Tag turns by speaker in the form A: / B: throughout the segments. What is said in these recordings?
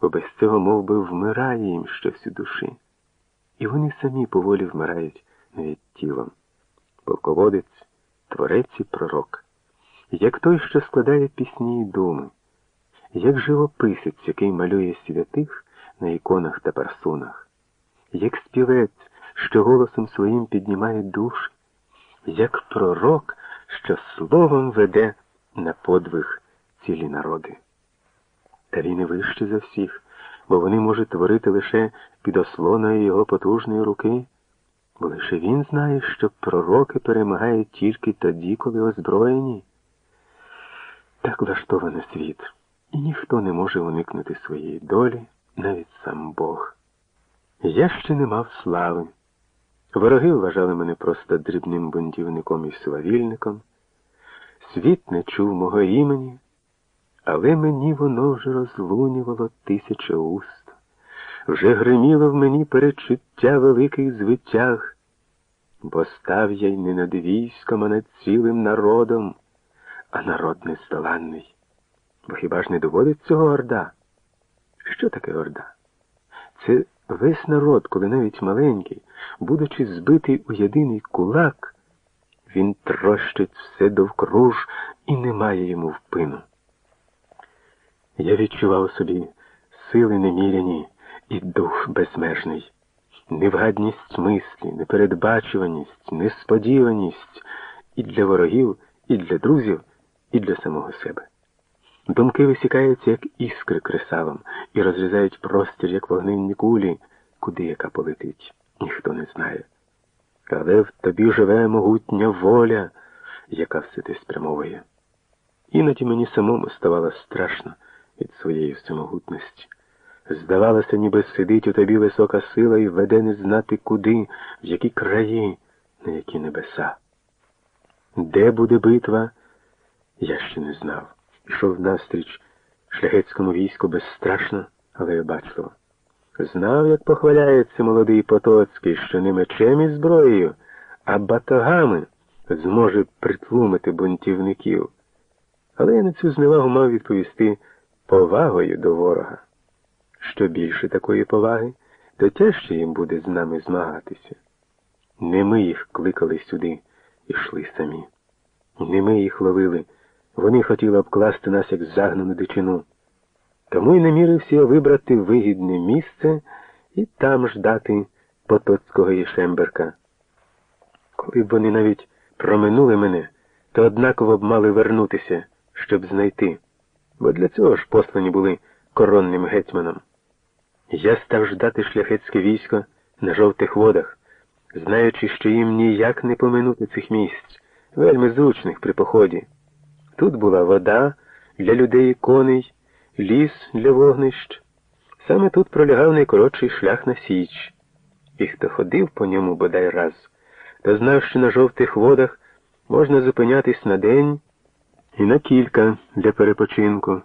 A: бо без цього мов би, вмирає їм щось у душі. І вони самі поволі вмирають навіть тілом. Полководець, творець і пророк, як той, що складає пісні і думи, як живописець, який малює святих на іконах та парсунах, як співець, що голосом своїм піднімає душі, як пророк, що словом веде на подвиг цілі народи. Та він і вище за всіх, бо вони можуть творити лише під ослоною його потужної руки, бо лише він знає, що пророки перемагають тільки тоді, коли озброєні. Так влаштований світ, і ніхто не може уникнути своєї долі, навіть сам Бог. Я ще не мав слави. Вороги вважали мене просто дрібним бунтівником і свавільником. Світ не чув мого імені, але мені воно вже розлунювало тисяча уст, вже гриміло в мені перечуття великих звитяг, бо став я й не над військом, а над цілим народом, а народ нездоланний. Бо хіба ж не доводить цього орда? Що таке орда? Це весь народ, коли навіть маленький, будучи збитий у єдиний кулак, він трощить все довкруж і не має йому впину. Я відчував у собі сили неміряні і дух безмежний, невгадність мислі, непередбачуваність, несподіваність і для ворогів, і для друзів, і для самого себе. Думки висікаються, як іскри кресалом, і розрізають простір, як вогненні кулі, куди яка полетить, ніхто не знає. Але в тобі живе могутня воля, яка все те спрямовує. Іноді мені самому ставало страшно від своєї всемогутності. Здавалося, ніби сидить у тобі висока сила і веде не знати куди, в які краї, на які небеса. Де буде битва, я ще не знав. Ішов навстріч шляхетському війську безстрашно, але бачливо. Знав, як похваляється молодий Потоцький, що не мечем і зброєю, а батогами зможе притлумити бунтівників. Але я на цю зневагу мав відповісти повагою до ворога. Що більше такої поваги, то тяжче їм буде з нами змагатися. Не ми їх кликали сюди і йшли самі. Не ми їх ловили. Вони хотіли обкласти нас як загнану дичину. Тому й намірився вибрати вигідне місце і там ждати Потоцького Єшемберка. Коли б вони навіть проминули мене, то однаково б мали вернутися, щоб знайти, бо для цього ж послані були коронним гетьманом. Я став ждати шляхетське військо на жовтих водах, знаючи, що їм ніяк не поминути цих місць, вельми зручних при поході. Тут була вода для людей коней, ліс для вогнищ. Саме тут пролягав найкоротший шлях на Січ. І хто ходив по ньому бодай раз, то знав, що на жовтих водах можна зупинятись на день і на кілька для перепочинку,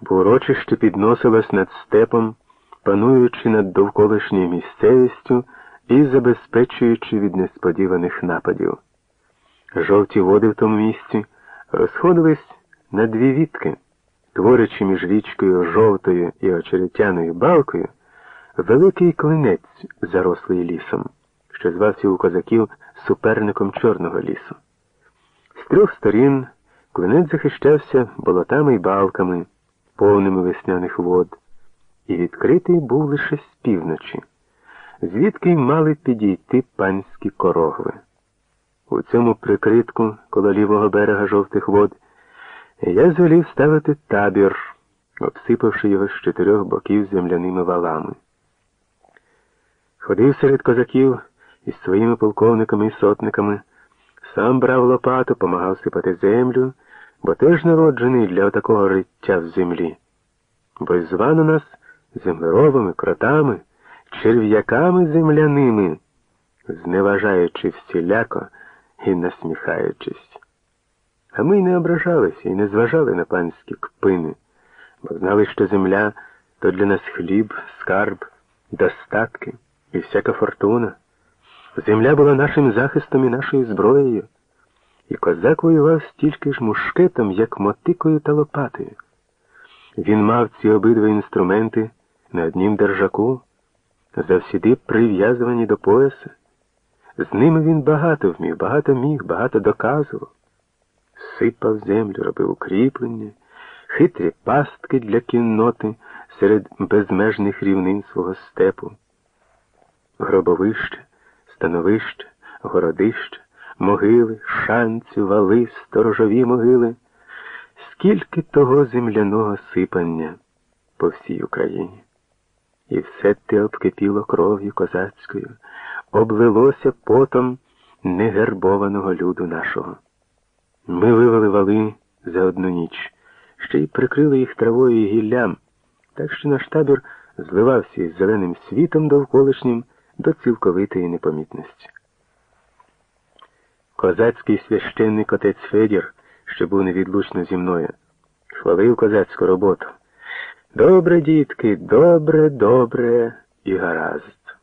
A: бо урочище підносилось над степом, пануючи над довколишньою місцевістю і забезпечуючи від несподіваних нападів. Жовті води в тому місці розходились на дві вітки, творячи між річкою жовтою і очеретяною балкою великий клинець, зарослий лісом, що звався у козаків суперником Чорного лісу. З трьох сторін клинець захищався болотами й балками, повними весняних вод, і відкритий був лише з півночі, звідки й мали підійти панські корогви. У цьому прикритку коло лівого берега жовтих вод я звелів ставити табір, обсипавши його з чотирьох боків земляними валами. Ходив серед козаків із своїми полковниками і сотниками, сам брав лопату, помагав сипати землю, бо теж народжений для такого риття в землі. Бо звано нас землеробами, кротами, черв'яками земляними, зневажаючи всіляко і насміхаючись. А ми не ображалися і не зважали на панські кпини, бо знали, що земля то для нас хліб, скарб, достатки і всяка фортуна. Земля була нашим захистом і нашою зброєю, і козак воював стільки ж мушкетом, як мотикою та лопатою. Він мав ці обидва інструменти на однім держаку, завсіди прив'язувані до пояса. З ними він багато вмів, багато міг, багато доказував. Сипав землю, робив укріплення, хитрі пастки для кінноти серед безмежних рівнин свого степу. Гробовище, становище, городище, могили, шанці, вали, сторожові могили. Скільки того земляного сипання по всій Україні. І все те обкипіло кров'ю козацькою, облилося потом негербованого люду нашого. Ми вивели вали за одну ніч, ще й прикрили їх травою і гіллям, так що наш табір зливався із зеленим світом довколишнім до цілковитої непомітності. Козацький священник отець Федір, що був невідлучно зі мною, хвалив козацьку роботу. Добре, дітки, добре, добре і гаразд.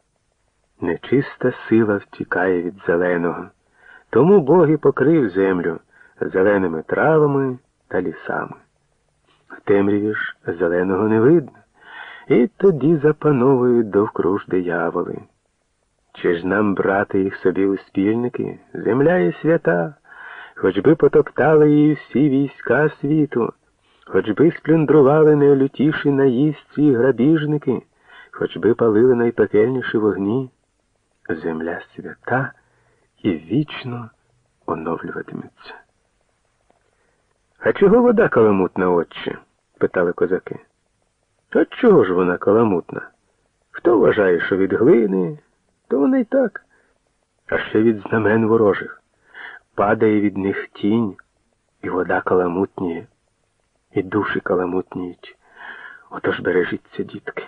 A: Нечиста сила втікає від зеленого, тому Бог і покрив землю зеленими травами та лісами. В темряві ж зеленого не видно, і тоді запановують довкруж дияволи. Чи ж нам брати їх собі у спільники? Земля є свята, хоч би потоптали її всі війська світу, хоч би сплюндрували найлютіші наїздці і грабіжники, хоч би палили найпекельніші вогні. Земля свята і вічно оновлюватиметься. А чого вода каламутна, отче? питали козаки. А чого ж вона каламутна? Хто вважає, що від глини, то вони й так, а ще від знамен ворожих. Падає від них тінь, і вода каламутніє, і душі каламутніють. Отож бережіться, дітки.